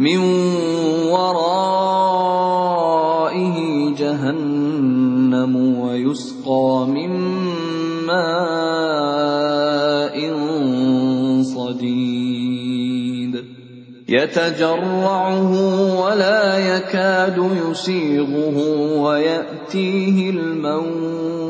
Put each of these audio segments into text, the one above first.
مِّن وَرَائِهِ جَهَنَّمُ وَيُسْقَىٰ مِن مَّاءٍ صَدِيدٍ. يَتَجَرَّعُهُ وَلَا يَكَادُ يُسِيغُهُ وَيَأْتِيهِ الْمَوْتُ.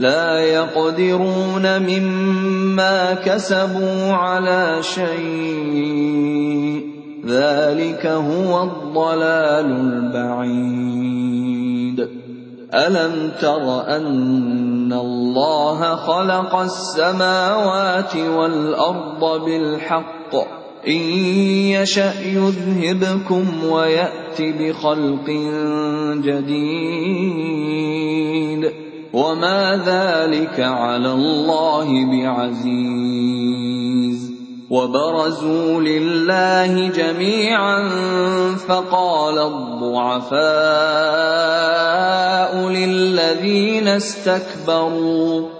لَّا يَقْدِرُونَ مِمَّا كَسَبُوا عَلَىٰ شَيْءٍ ۚ. ذَٰلِكَ هُوَ الضَّلَالُ الْبَعِيدُ. أَلَمْ تَرَ أَنَّ اللَّهَ خَلَقَ السَّمَاوَاتِ وَالْأَرْضَ بِالْحَقِّ ۚ؟ إِن يَشَأْ يُذْهِبْكُمْ وَيَأْتِ بِخَلْقٍ جَدِيدٍ ۚ. وَمَا ذَٰلِكَ عَلَى اللَّهِ بِعَزِيزٍ وَبَرَزُوا لِلَّهِ جَمِيعًا فَقَالَ الضُّعَفَاءُ لِلَّذِينَ اسْتَكْبَرُوا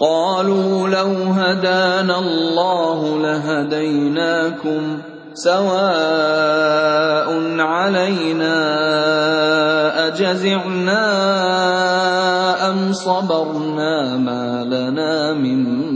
قَالُوا لَوْ هَدَانَا اللَّهُ لَهَدَيْنَاكُمْ ۖ سَوَاءٌ عَلَيْنَا أَجَزِعْنَا أَمْ صَبَرْنَا مَا لَنَا مِن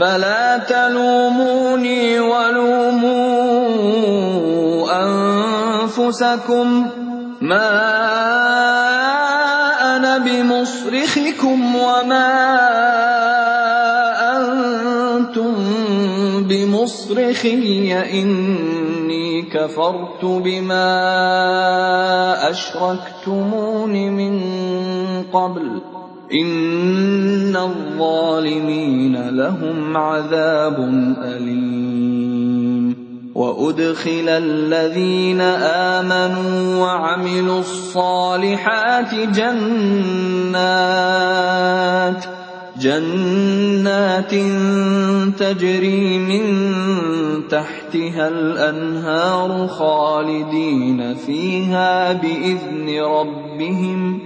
فَلَا تَلُومُونِي وَلُومُوا أَنفُسَكُم ۖ. مَّا أَنَا بِمُصْرِخِكُمْ وَمَا أَنتُم بِمُصْرِخِيَّ ۖ. إِنِّي كَفَرْتُ بِمَا أَشْرَكْتُمُونِ مِن قَبْلُ. إِنَّ الظَّالِمِينَ لَهُمْ عَذَابٌ أَلِيمٌ وَأُدْخِلَ الَّذِينَ آمَنُوا وَعَمِلُوا الصَّالِحَاتِ جَنَّاتٍ جَنَّاتٍ تَجْرِي مِن تَحْتِهَا الْأَنْهَارُ خَالِدِينَ فِيهَا بِإِذْنِ رَبِّهِمْ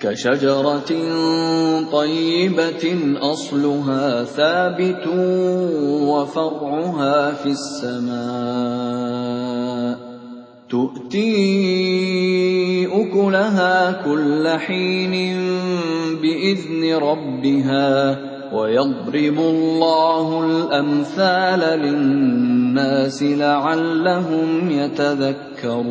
كشجرة طيبة أصلها ثابت وفرعها في السماء. تؤتي أكلها كل حين بإذن ربها ويضرب الله الأمثال للناس لعلهم يتذكرون.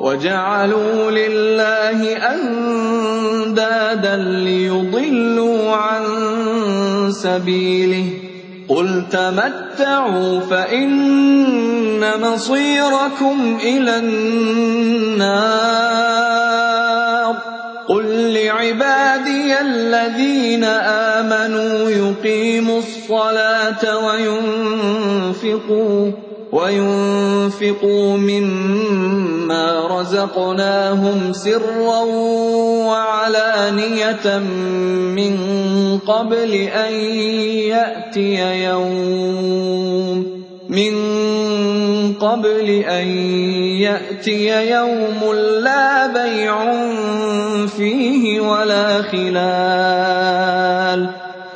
وَجَعَلُوا لِلَّهِ أَندَادًا لِّيُضِلُّوا عَن سَبِيلِهِ ۚ. قُلْ تَمَتَّعُوا فَإِنَّ مَصِيرَكُمْ إِلَى النَّارِ. قُل لِّعِبَادِيَ الَّذِينَ آمَنُوا يُقِيمُوا الصَّلَاةَ وَيُنفِقُوا وَيُنفِقُوا مِمَّا رَزَقْنَاهُمْ سِرًّا وَعَلَانِيَةً مِّن قَبْلِ أَن يَأْتِيَ يَوْمٌ مِّن قَبْلِ أَن يَأْتِيَ يَوْمٌ لَّا بَيْعٌ فِيهِ وَلَا خِلَالٌ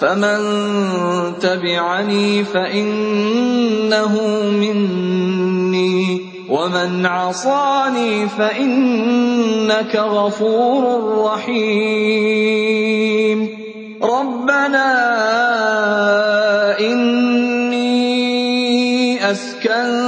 فمن تبعني فإنه مني ومن عصاني فإنك غفور رحيم. ربنا إني أسكنت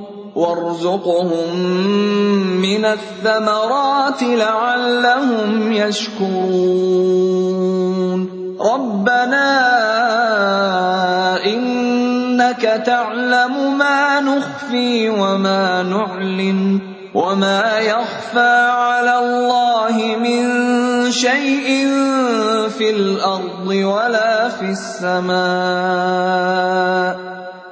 وارزقهم من الثمرات لعلهم يشكرون. ربنا إنك تعلم ما نخفي وما نعلن وما يخفى على الله من شيء في الأرض ولا في السماء.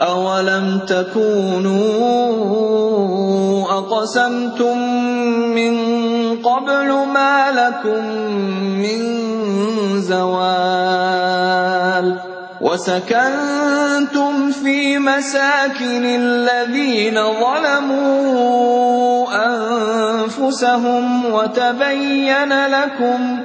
أولم تكونوا أقسمتم من قبل ما لكم من زوال وسكنتم في مساكن الذين ظلموا أنفسهم وتبين لكم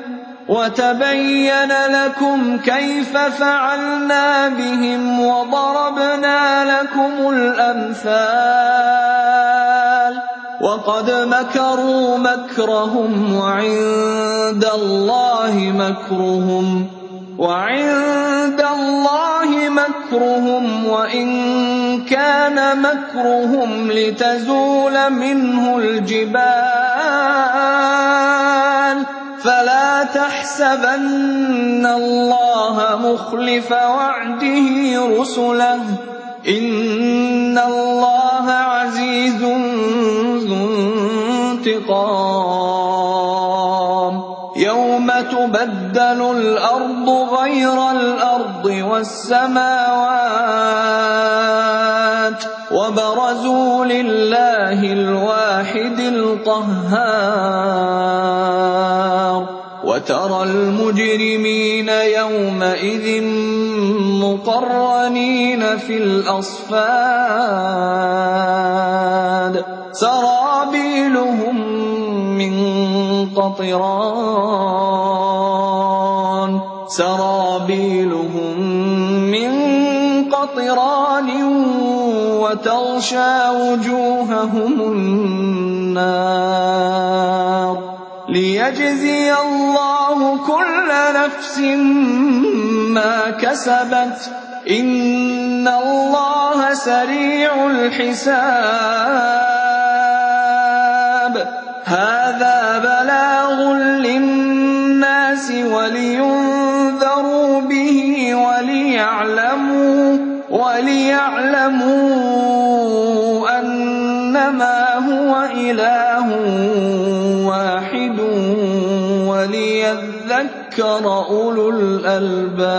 وتبين لكم كيف فعلنا بهم وضربنا لكم الأمثال وقد مكروا مكرهم وعند الله مكرهم وعند الله مكرهم وإن كان مكرهم لتزول منه الجبال فلا تحسبن الله مخلف وعده رسله. إن الله عزيز ذو انتقام. يوم تبدل الأرض غير الأرض والسماوات وبرزوا لله الواحد القهار. وترى المجرمين يومئذ مقرنين في الأصفاد. سرابيلهم من قطران. سرابيلهم من قطران وتغشى وجوههم النار. ليجزي الله كل نفس ما كسبت. إن الله سريع الحساب. هَٰذَا بَلَاغٌ لِّلنَّاسِ وَلِيُنذَرُوا بِهِ وَلِيَعْلَمُوا أَنَّمَا هُوَ إِلَٰهٌ وَلِيَذَّكَّرَ أُولُو الْأَلْبَابِ.